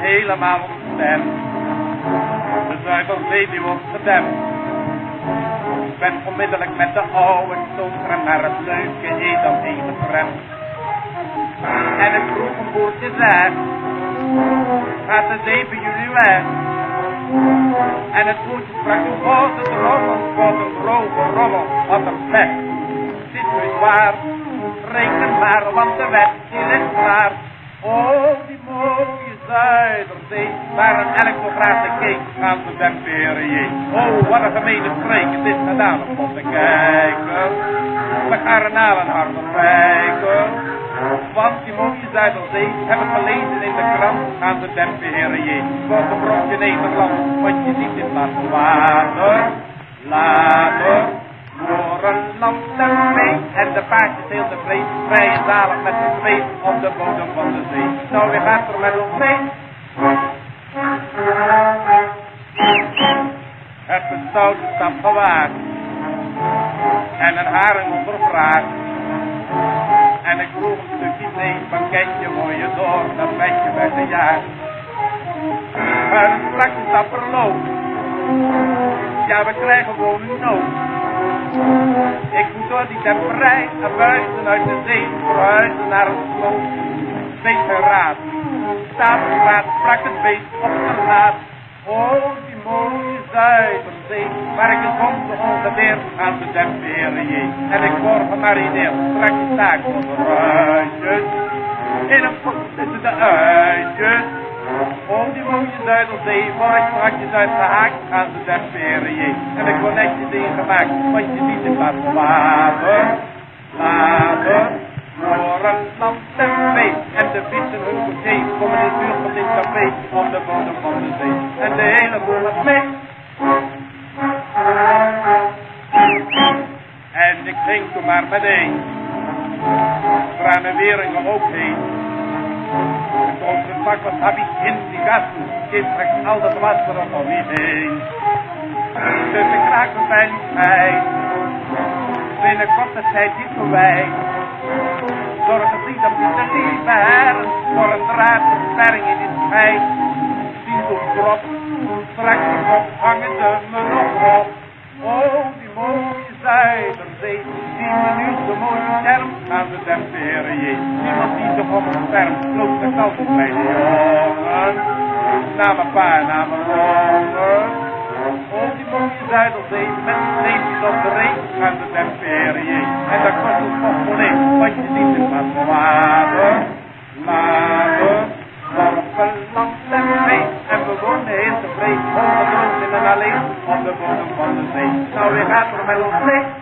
helemaal ontstemd. De zuiverzee die wordt gedempt. Ik ben onmiddellijk met de oude stoker naar het leuke edel heen geremd. En ik vroeg een boertje zeg, gaat de zee bij jullie weg? En het boertje sprak, hoe gaat het wat een droge rommel, wat een pech. Dit is waar, reken maar, want de wet die ligt klaar. Oh, die mooie Zuiderzee, waar een de keek aan de Demperier. Oh, wat een gemene streek het is gedaan om te kijken. We garnalen harder wijken. Want die mooie Zuiderzee heb ik gelezen in de krant aan de Demperier. Voor een brokje Nederland, wat je ziet in plaats De paardjes heel tevreden, vrij en zalig met de zweep op de bodem van de zee. Nou, weer gaat er met ons mee. Het bestout is stap gewaagd. En een haring ondervraagd. En ik vroeg een stukje thee, pakketje voor je door, dat bedje werd gejaagd. Een strakje stap verloopt. Ja, we krijgen gewoon een nood. Ik moet door die temperij naar buiten uit de zee, verhuizen naar een slot. Beetje raad, stapelraad, sprak het beest op de laat. Oh, die mooie Zuiderzee, waar ik het vond ongeveer aan de Demperier. En ik word gemarineerd, strak je taak voor de ruitjes. In een pot zitten de uitjes. Oh, die mooie Zuiderzee, word ik strakjes uitgehaakt aan de Demperier. En ik word netjes ingemaakt, want je ziet van water, water, door een land en zee. En de vissen hun goedje komen in het uur van dit café op de bodem van de zee. En de hele boel gaat mee. En ik ging toen maar meteen. Weringen ook heen. Het vak wat heb ik in die gasten. Dit trekt al dat water om me heen. Kraak en veiligheid. Binnen korte tijd is voorbij. Zorg het niet dat die te lief heren. Voor een draadversperring in dit feit. Zie op drop. Straks hangen ze me nog op. Oh, die mooie Zuiderzee, die me nu zo mooi beschermt aan de Demperier. Niemand om een scherm loopt de kant op de jongen. Na mijn pa, na mijn jongen. Oh, die mooie Zuiderzee, met streepjes op de reet aan de Demperier. En dat kost nog volledig, want je ziet het maar water, later, dorpen, land en mee. En we wonen heel tevreden, ongedood in en alleen op de bodem van de zee. Nou, weer gaat er met ons mee.